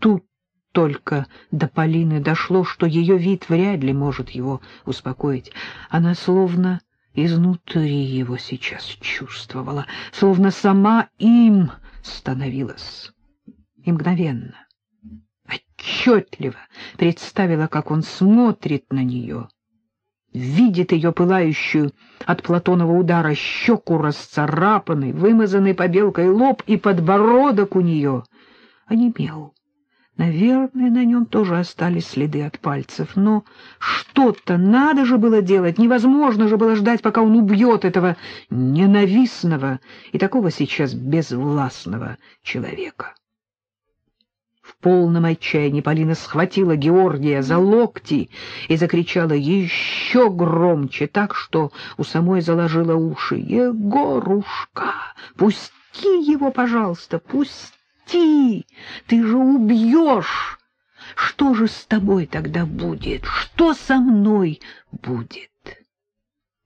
тут только до Полины дошло, что ее вид вряд ли может его успокоить. Она словно изнутри его сейчас чувствовала, словно сама им становилась. И мгновенно, отчетливо представила, как он смотрит на нее, видит ее пылающую от Платонова удара щеку расцарапанный, вымазанный побелкой лоб и подбородок у нее онемел. Наверное, на нем тоже остались следы от пальцев, но что-то надо же было делать, невозможно же было ждать, пока он убьет этого ненавистного и такого сейчас безвластного человека. В полном отчаянии Полина схватила Георгия за локти и закричала еще громче, так что у самой заложила уши. «Егорушка, пусти его, пожалуйста, пусти!» Прекрати! Ты же убьешь! Что же с тобой тогда будет? Что со мной будет?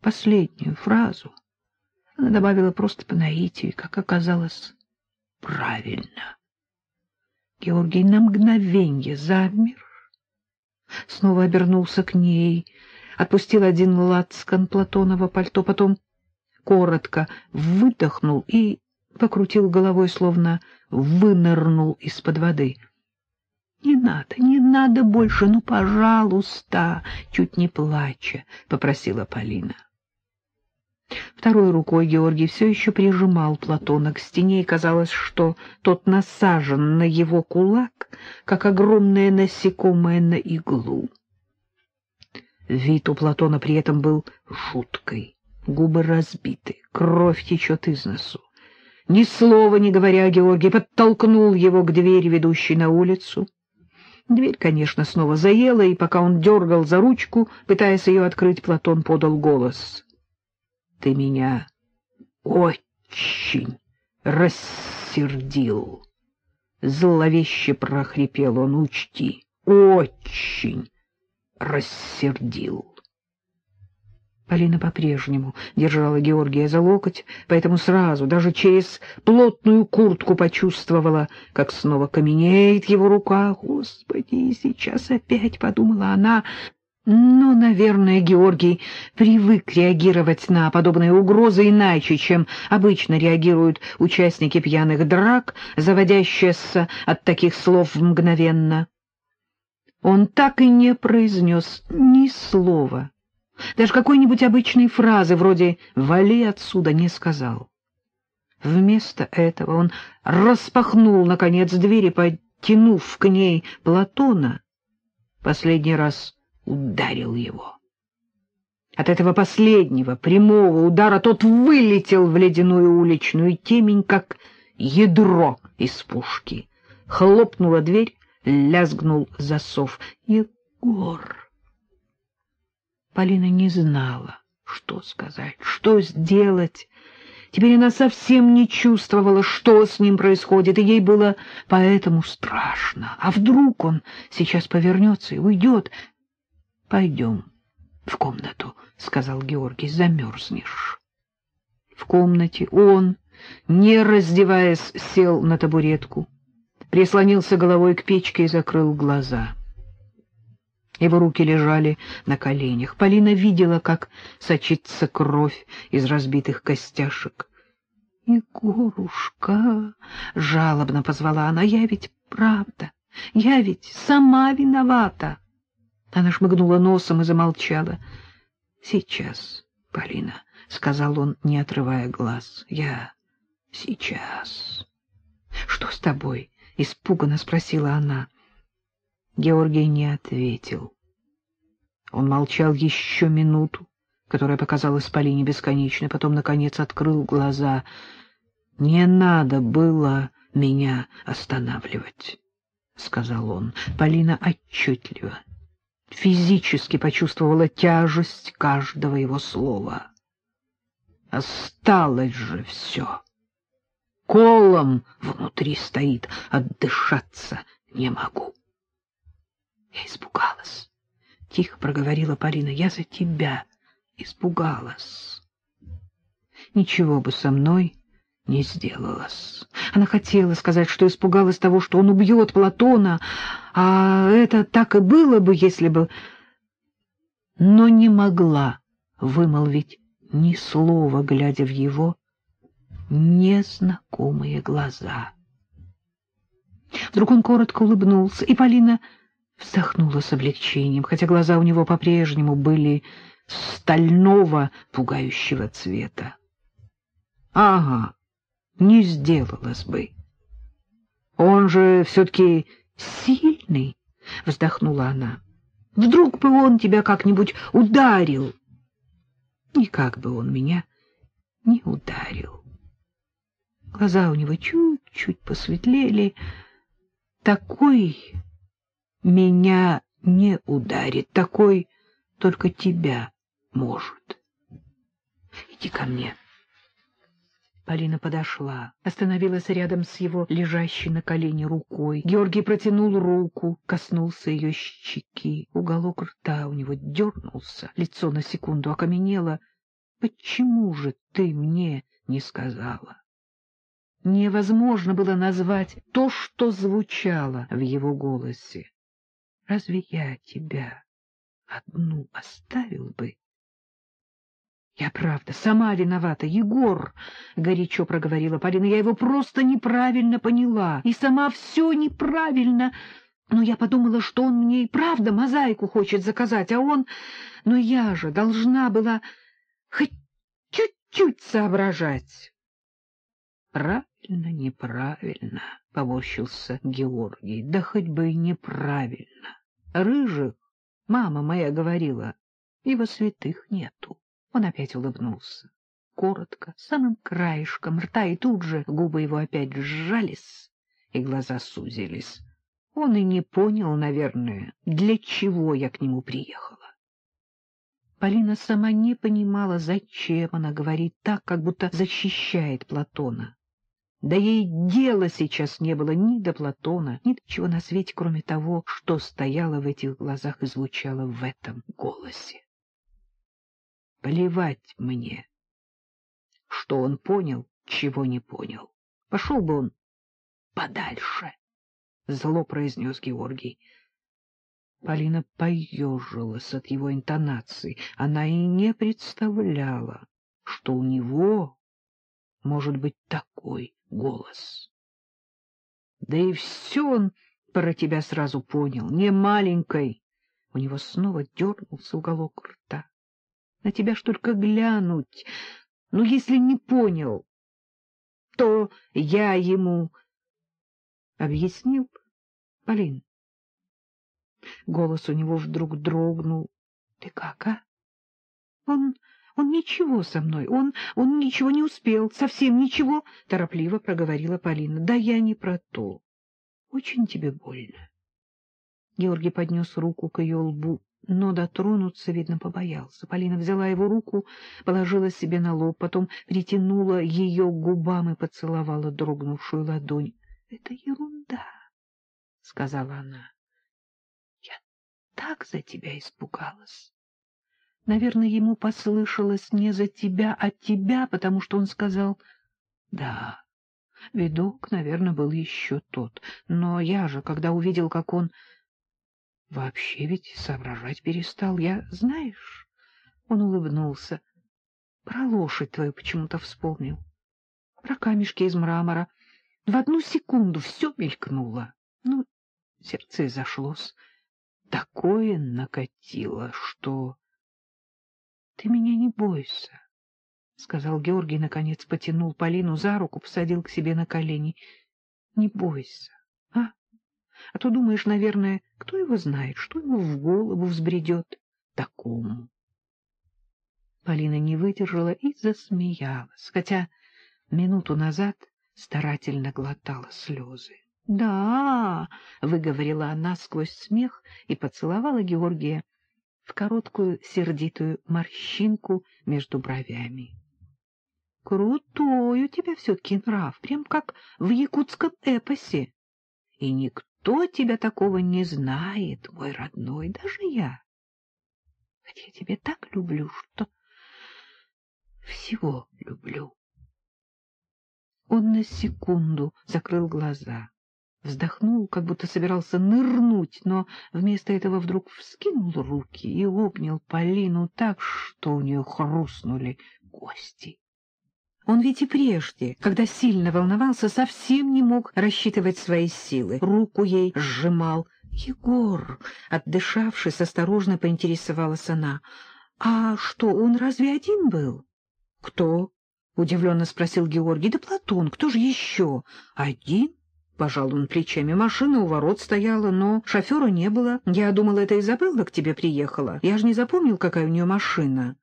Последнюю фразу она добавила просто по наитию, как оказалось, правильно. Георгий на мгновенье замер, снова обернулся к ней, отпустил один лацкан Платонова пальто, потом коротко выдохнул и покрутил головой, словно вынырнул из-под воды. — Не надо, не надо больше, ну, пожалуйста, — чуть не плача, — попросила Полина. Второй рукой Георгий все еще прижимал Платона к стене, и казалось, что тот насажен на его кулак, как огромное насекомое на иглу. Вид у Платона при этом был жуткий, губы разбиты, кровь течет из носу. Ни слова не говоря, Георгий подтолкнул его к двери, ведущей на улицу. Дверь, конечно, снова заела, и пока он дергал за ручку, пытаясь ее открыть, Платон подал голос. — Ты меня очень рассердил. Зловеще прохрипел он, учти, очень рассердил. Полина по-прежнему держала Георгия за локоть, поэтому сразу, даже через плотную куртку почувствовала, как снова каменеет его рука. «Господи, сейчас опять!» — подумала она. Но, наверное, Георгий привык реагировать на подобные угрозы иначе, чем обычно реагируют участники пьяных драк, заводящиеся от таких слов мгновенно. Он так и не произнес ни слова даже какой-нибудь обычной фразы вроде «вали отсюда» не сказал. Вместо этого он распахнул, наконец, дверь и, подтянув к ней Платона, последний раз ударил его. От этого последнего прямого удара тот вылетел в ледяную уличную темень, как ядро из пушки. Хлопнула дверь, лязгнул засов. «Егор!» Полина не знала, что сказать, что сделать. Теперь она совсем не чувствовала, что с ним происходит, и ей было поэтому страшно. А вдруг он сейчас повернется и уйдет? — Пойдем в комнату, — сказал Георгий, — замерзнешь. В комнате он, не раздеваясь, сел на табуретку, прислонился головой к печке и закрыл глаза. Его руки лежали на коленях. Полина видела, как сочится кровь из разбитых костяшек. — Егорушка! — жалобно позвала она. — Я ведь правда, я ведь сама виновата. Она шмыгнула носом и замолчала. — Сейчас, Полина, — сказал он, не отрывая глаз. — Я сейчас. — Что с тобой? — испуганно спросила она. Георгий не ответил. Он молчал еще минуту, которая показалась Полине бесконечной, потом, наконец, открыл глаза. — Не надо было меня останавливать, — сказал он. Полина отчетливо, физически почувствовала тяжесть каждого его слова. Осталось же все. Колом внутри стоит, отдышаться не могу. Я испугалась. Тихо проговорила Полина. Я за тебя испугалась. Ничего бы со мной не сделалось. Она хотела сказать, что испугалась того, что он убьет Платона, а это так и было бы, если бы... Но не могла вымолвить ни слова, глядя в его незнакомые глаза. Вдруг он коротко улыбнулся, и Полина вздохнула с облегчением, хотя глаза у него по-прежнему были стального пугающего цвета. Ага, не сделалось бы. Он же все-таки сильный, — вздохнула она. Вдруг бы он тебя как-нибудь ударил. Никак бы он меня не ударил. Глаза у него чуть-чуть посветлели. Такой меня не ударит, такой только тебя может. Иди ко мне. Полина подошла, остановилась рядом с его лежащей на колене рукой. Георгий протянул руку, коснулся ее щеки. Уголок рта у него дернулся, лицо на секунду окаменело. — Почему же ты мне не сказала? Невозможно было назвать то, что звучало в его голосе. Разве я тебя одну оставил бы? — Я правда, сама виновата, Егор, — горячо проговорила Полина. — Я его просто неправильно поняла, и сама все неправильно. Но я подумала, что он мне и правда мозаику хочет заказать, а он... Но я же должна была хоть чуть-чуть соображать. — Правильно неправильно, — поморщился Георгий, — да хоть бы и неправильно. Рыжих, мама моя говорила, его святых нету. Он опять улыбнулся. Коротко, самым краешком рта, и тут же губы его опять сжались, и глаза сузились. Он и не понял, наверное, для чего я к нему приехала. Полина сама не понимала, зачем она говорит так, как будто защищает Платона. Да ей дела сейчас не было ни до Платона, ни до чего на свете, кроме того, что стояло в этих глазах и звучало в этом голосе. Плевать мне, что он понял, чего не понял. Пошел бы он подальше, — зло произнес Георгий. Полина поежилась от его интонации. Она и не представляла, что у него может быть такой голос. Да и все он про тебя сразу понял, не маленькой. У него снова дернулся уголок рта. На тебя ж только глянуть. Ну, если не понял, то я ему объяснил, Полин. Голос у него вдруг дрогнул. Ты как, а? Он он ничего со мной, он, он ничего не успел, совсем ничего, — торопливо проговорила Полина. — Да я не про то. Очень тебе больно. Георгий поднес руку к ее лбу, но дотронуться, видно, побоялся. Полина взяла его руку, положила себе на лоб, потом притянула ее к губам и поцеловала дрогнувшую ладонь. — Это ерунда, — сказала она. — Я так за тебя испугалась. Наверное, ему послышалось не за тебя, а тебя, потому что он сказал «да». Видок, наверное, был еще тот. Но я же, когда увидел, как он... Вообще ведь соображать перестал. Я, знаешь... Он улыбнулся. Про лошадь твою почему-то вспомнил. Про камешки из мрамора. В одну секунду все мелькнуло. Ну, сердце зашлось. Такое накатило, что... — Ты меня не бойся, — сказал Георгий, наконец потянул Полину за руку, посадил к себе на колени. — Не бойся, а? А то думаешь, наверное, кто его знает, что ему в голову взбредет такому. Полина не выдержала и засмеялась, хотя минуту назад старательно глотала слезы. — Да, — выговорила она сквозь смех и поцеловала Георгия в короткую сердитую морщинку между бровями. — Крутой у тебя все-таки нрав, прям как в якутском эпосе. И никто тебя такого не знает, мой родной, даже я. Хотя я тебя так люблю, что всего люблю. Он на секунду закрыл глаза, вздохнул, как будто собирался нырнуть, но вместо этого вдруг вскинул руки и обнял Полину так, что у нее хрустнули кости. Он ведь и прежде, когда сильно волновался, совсем не мог рассчитывать свои силы. Руку ей сжимал. «Егор!» — отдышавшись, осторожно поинтересовалась она. «А что, он разве один был?» «Кто?» — удивленно спросил Георгий. — Да Платон, кто же еще? — Один? — пожал он плечами. Машина у ворот стояла, но шофера не было. Я думала, это Изабелла к тебе приехала. Я же не запомнил, какая у нее машина.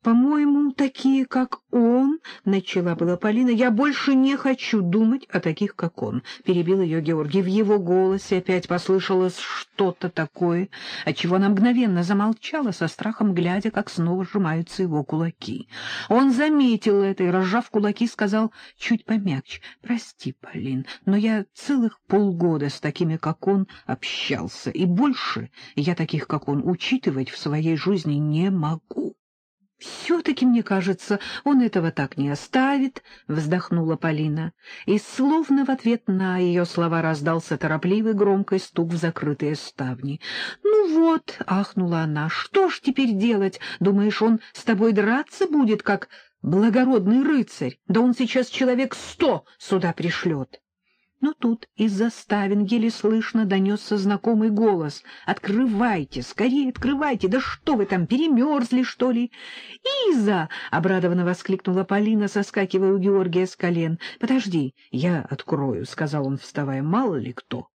«По-моему, такие, как он...» — начала была Полина. «Я больше не хочу думать о таких, как он», — перебил ее Георгий. В его голосе опять послышалось что-то такое, отчего она мгновенно замолчала, со страхом глядя, как снова сжимаются его кулаки. Он заметил это и, разжав кулаки, сказал чуть помягче. «Прости, Полин, но я целых полгода с такими, как он, общался, и больше я таких, как он, учитывать в своей жизни не могу». «Все-таки, мне кажется, он этого так не оставит», — вздохнула Полина. И словно в ответ на ее слова раздался торопливый громкий стук в закрытые ставни. «Ну вот», — ахнула она, — «что ж теперь делать? Думаешь, он с тобой драться будет, как благородный рыцарь? Да он сейчас человек сто сюда пришлет». Но тут из-за ставен еле слышно донесся знакомый голос. «Открывайте, скорее открывайте! Да что вы там, перемерзли, что ли?» «Иза!» — обрадованно воскликнула Полина, соскакивая у Георгия с колен. «Подожди, я открою», — сказал он, вставая, — «мало ли кто».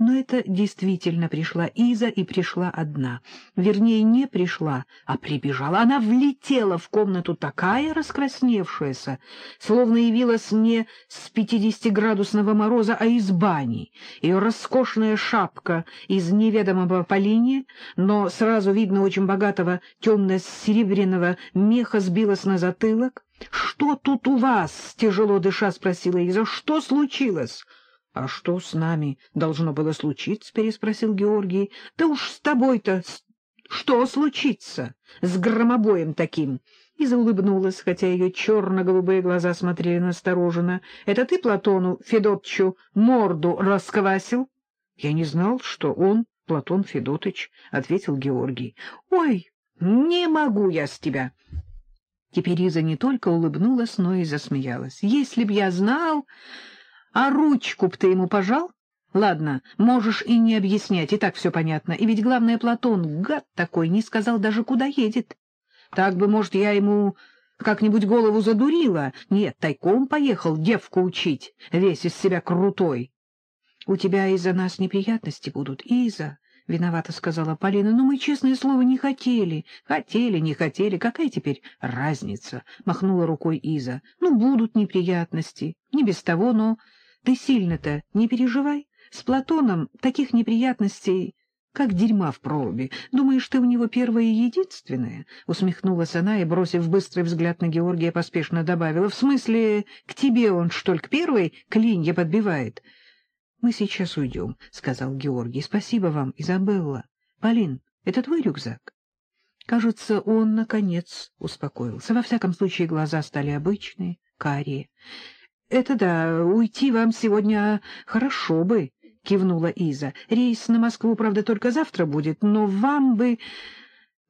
Но это действительно пришла Иза и пришла одна. Вернее, не пришла, а прибежала. Она влетела в комнату такая раскрасневшаяся, словно явилась не с пятидесятиградусного мороза, а из бани. Ее роскошная шапка из неведомого полиния, но сразу видно очень богатого темно-серебряного меха сбилась на затылок. — Что тут у вас? — тяжело дыша спросила Иза. — Что случилось? —— А что с нами должно было случиться? — переспросил Георгий. — Да уж с тобой-то что случится? С громобоем таким? И заулыбнулась, хотя ее черно-голубые глаза смотрели настороженно. — Это ты Платону Федотчу морду расквасил? — Я не знал, что он Платон Федотыч, — ответил Георгий. — Ой, не могу я с тебя! Теперь Иза не только улыбнулась, но и засмеялась. — Если б я знал... А ручку б ты ему пожал? Ладно, можешь и не объяснять, и так все понятно. И ведь главное, Платон, гад такой, не сказал даже, куда едет. Так бы, может, я ему как-нибудь голову задурила. Нет, тайком поехал девку учить, весь из себя крутой. У тебя из-за нас неприятности будут, Иза, — виновата сказала Полина. — Но мы, честное слово, не хотели. Хотели, не хотели. Какая теперь разница? — махнула рукой Иза. — Ну, будут неприятности. Не без того, но... Ты сильно-то не переживай. С Платоном таких неприятностей, как дерьма в проруби. Думаешь, ты у него первая и единственная? Усмехнулась она и, бросив быстрый взгляд на Георгия, поспешно добавила. В смысле, к тебе он, что ли, к первой клинья подбивает? — Мы сейчас уйдем, — сказал Георгий. — Спасибо вам, Изабелла. Полин, это твой рюкзак? Кажется, он, наконец, успокоился. Во всяком случае, глаза стали обычные, карие. — Это да, уйти вам сегодня хорошо бы, — кивнула Иза. — Рейс на Москву, правда, только завтра будет, но вам бы...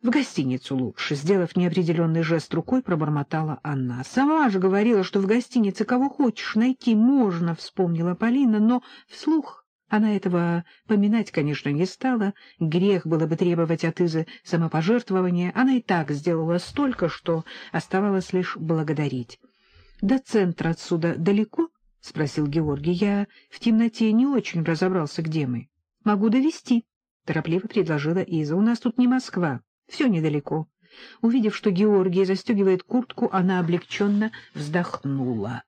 В гостиницу лучше, сделав неопределенный жест рукой, пробормотала она. Сама же говорила, что в гостинице кого хочешь найти можно, вспомнила Полина, но вслух она этого поминать, конечно, не стала. Грех было бы требовать от Изы самопожертвования. Она и так сделала столько, что оставалось лишь благодарить. — До центра отсюда далеко? — спросил Георгий. — Я в темноте не очень разобрался, где мы. — Могу довести, торопливо предложила Иза. — У нас тут не Москва, все недалеко. Увидев, что Георгий застегивает куртку, она облегченно вздохнула.